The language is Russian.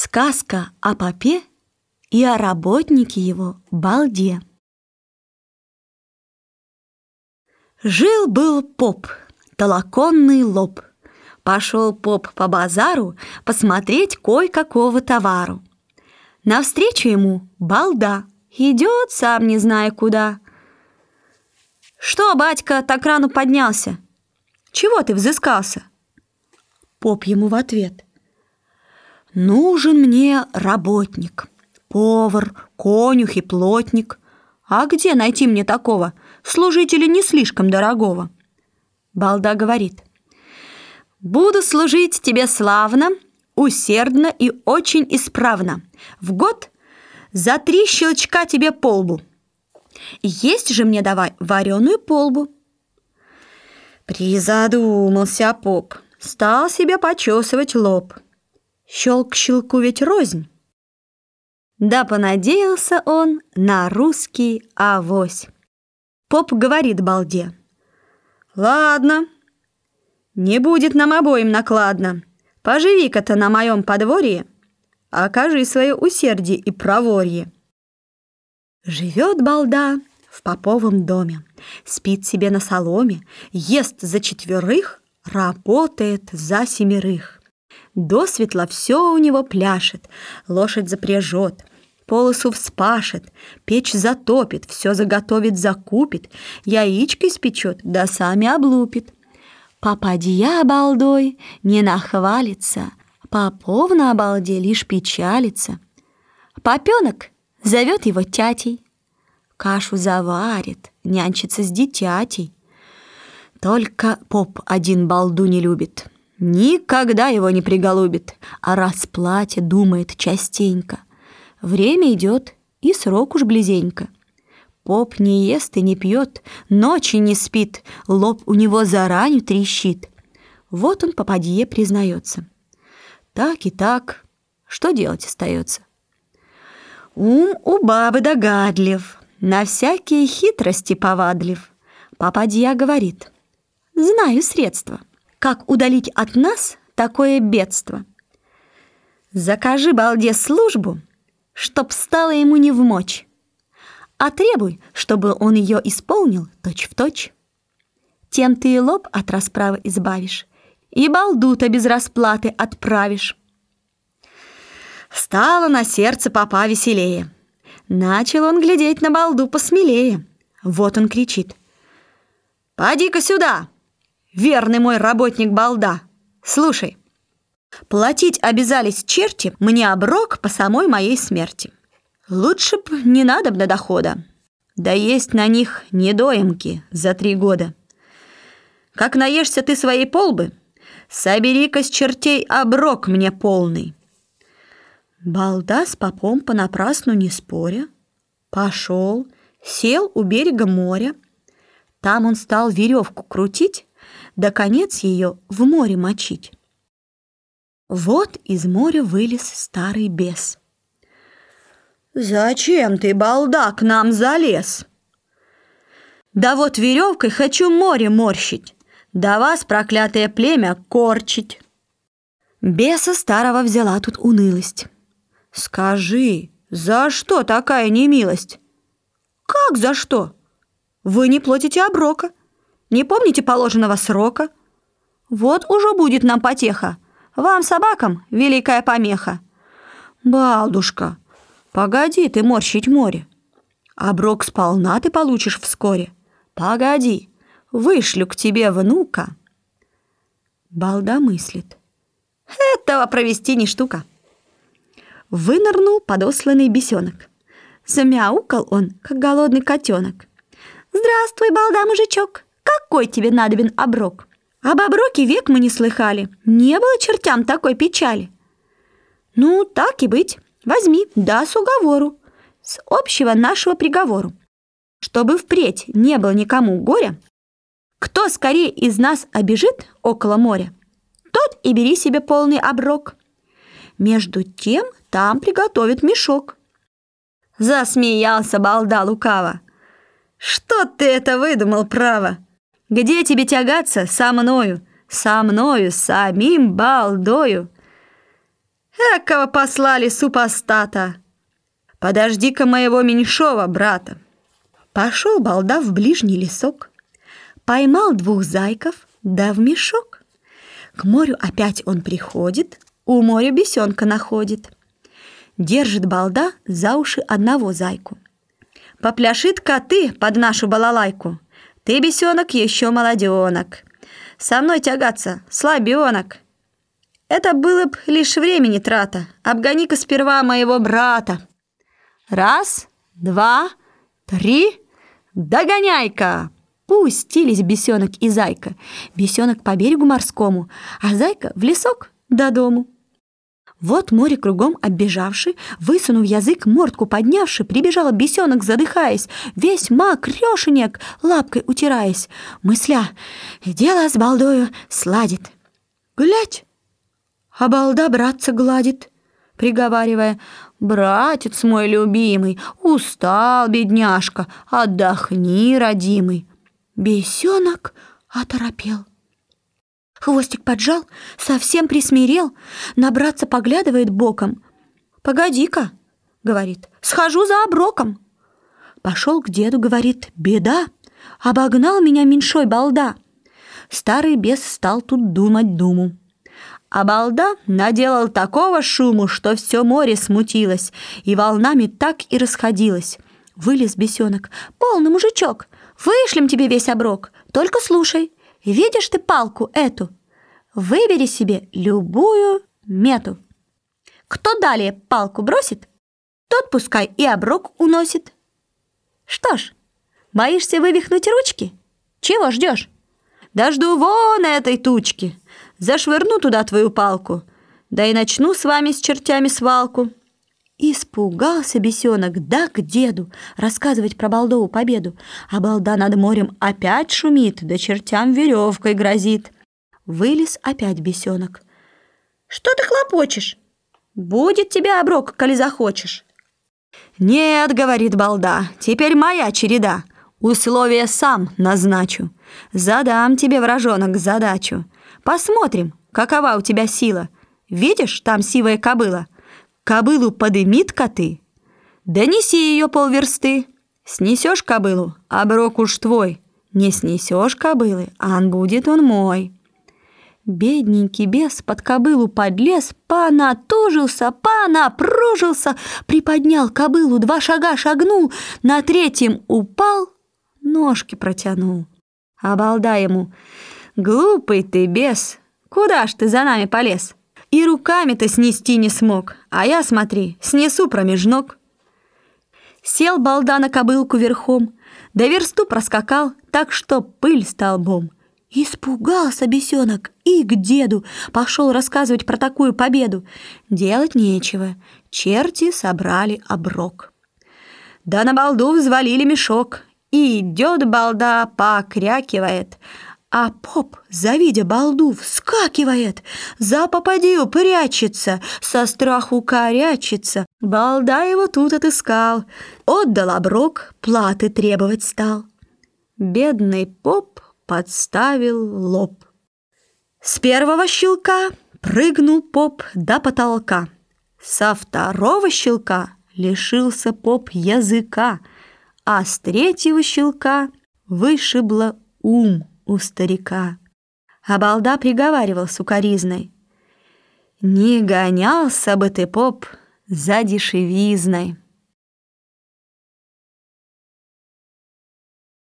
Сказка о попе и о работнике его балде. Жил-был поп, толоконный лоб. Пошел поп по базару посмотреть кое-какого товару. Навстречу ему балда, идет сам не зная куда. «Что, батька, так рано поднялся? Чего ты взыскался?» Поп ему в ответ. «Нужен мне работник, повар, конюх и плотник. А где найти мне такого, служителя не слишком дорогого?» Балда говорит. «Буду служить тебе славно, усердно и очень исправно. В год за три щелчка тебе полбу. Есть же мне давай вареную полбу». Призадумался поп, стал себе почесывать лоб – Щелк щелку ведь рознь. Да понадеялся он на русский авось. Поп говорит балде. «Ладно, не будет нам обоим накладно. Поживи-ка ты на моем подворье, окажи свое усердие и проворье». Живет балда в поповом доме, спит себе на соломе, ест за четверых, работает за семерых. До светла все у него пляшет, лошадь запряжет, полосу вспашет, печь затопит, все заготовит, закупит, яичко испечет, да сами облупит. Попадья обалдой не нахвалится, Попов на обалде лишь печалится. Попенок зовет его тятей, Кашу заварит, нянчится с дитятей. Только поп один балду не любит — Никогда его не приголубит, о расплате думает частенько. Время идет, и срок уж близенько. Поп не ест и не пьет, ночи не спит, лоб у него заранее трещит. Вот он попадье признается. Так и так, что делать остается? Ум у бабы догадлив, на всякие хитрости повадлив. Попадья говорит, знаю средства как удалить от нас такое бедство. Закажи балде службу, чтоб стало ему не в мочь, а требуй, чтобы он ее исполнил точь-в-точь. Тем ты и лоб от расправы избавишь, и балду-то без расплаты отправишь. Стало на сердце папа веселее. Начал он глядеть на балду посмелее. Вот он кричит. «Поди-ка сюда!» Верный мой работник балда. Слушай, платить обязались черти мне оброк по самой моей смерти. Лучше б не надо до дохода. Да есть на них недоимки за три года. Как наешься ты своей полбы, собери-ка с чертей оброк мне полный. Балда с попом понапрасну не споря, пошел, сел у берега моря. Там он стал веревку крутить, да конец ее в море мочить. Вот из моря вылез старый бес. «Зачем ты, балда, к нам залез?» «Да вот веревкой хочу море морщить, да вас, проклятое племя, корчить!» Беса старого взяла тут унылость. «Скажи, за что такая немилость?» «Как за что? Вы не платите оброка. Не помните положенного срока? Вот уже будет нам потеха. Вам, собакам, великая помеха. Балдушка, погоди ты морщить море. Оброк сполна ты получишь вскоре. Погоди, вышлю к тебе внука. Балда мыслит. Этого провести не штука. Вынырнул подосланный бесенок. Замяукал он, как голодный котенок. «Здравствуй, балда, мужичок!» Какой тебе надобен оброк? Об оброке век мы не слыхали. Не было чертям такой печали. Ну, так и быть. Возьми, да, с уговору. С общего нашего приговору. Чтобы впредь не было никому горя, кто скорее из нас обежит около моря, тот и бери себе полный оброк. Между тем там приготовит мешок. Засмеялся балда лукаво. Что ты это выдумал, право? Где тебе тягаться со мною, со мною, самим балдою? Экого послали супостата. Подожди-ка моего меньшого брата. Пошел балда в ближний лесок, поймал двух зайков, да в мешок. К морю опять он приходит, у моря бесенка находит. Держит балда за уши одного зайку. Попляшит коты под нашу балалайку. Ты, бесенок, еще молоденок. Со мной тягаться, слабенок. Это было б лишь времени трата. Обгони-ка сперва моего брата. Раз, два, три, догоняй-ка! Пустились бесенок и зайка. Бесенок по берегу морскому, а зайка в лесок до дому. Вот море кругом оббежавший, высунув язык, мордку поднявший, прибежал бесенок, задыхаясь, весь мокрёшенек, лапкой утираясь, мысля, дело с балдою сладит. Глядь, а балда братца гладит, приговаривая, «Братец мой любимый, устал, бедняжка, отдохни, родимый». Бесенок оторопел. Хвостик поджал, совсем присмирел, набраться поглядывает боком. «Погоди-ка», — говорит, — «схожу за оброком». Пошел к деду, говорит, «Беда, обогнал меня меньшой балда». Старый бес стал тут думать думу. А балда наделал такого шуму, что все море смутилось, и волнами так и расходилось. Вылез бесенок. «Полный мужичок, вышлем тебе весь оброк, только слушай». Видишь ты палку эту? Выбери себе любую мету. Кто далее палку бросит, тот пускай и оброк уносит. Что ж, боишься вывихнуть ручки? Чего ждешь? Дожду вон этой тучки, зашвырну туда твою палку, да и начну с вами с чертями свалку. Испугался бесенок, да к деду, рассказывать про Балдову победу. А балда над морем опять шумит, да чертям веревкой грозит. Вылез опять бесенок. «Что ты хлопочешь? Будет тебе оброк, коли захочешь». «Нет, — говорит балда, — теперь моя череда. Условия сам назначу. Задам тебе, вражонок, задачу. Посмотрим, какова у тебя сила. Видишь, там сивая кобыла — Кобылу подымит коты, донеси ее полверсты. Снесешь кобылу, оброк уж твой. Не снесешь кобылы, ан будет он мой. Бедненький бес под кобылу подлез, понатужился, понапружился, приподнял кобылу, два шага шагнул, на третьем упал, ножки протянул. Обалда ему, глупый ты бес, куда ж ты за нами полез? И руками-то снести не смог, а я, смотри, снесу промеж ног. Сел балда на кобылку верхом, да версту проскакал, так что пыль столбом. Испугался бесенок и к деду пошел рассказывать про такую победу. Делать нечего, черти собрали оброк. Да на балду взвалили мешок, и идет балда, покрякивает — а поп, завидя балду, вскакивает, за попадью прячется, со страху корячится. Балда его тут отыскал, отдал оброк, платы требовать стал. Бедный поп подставил лоб. С первого щелка прыгнул поп до потолка. Со второго щелка лишился поп языка, а с третьего щелка вышибло ум у старика. А балда приговаривал сукоризной. «Не гонялся бы ты, поп, за дешевизной».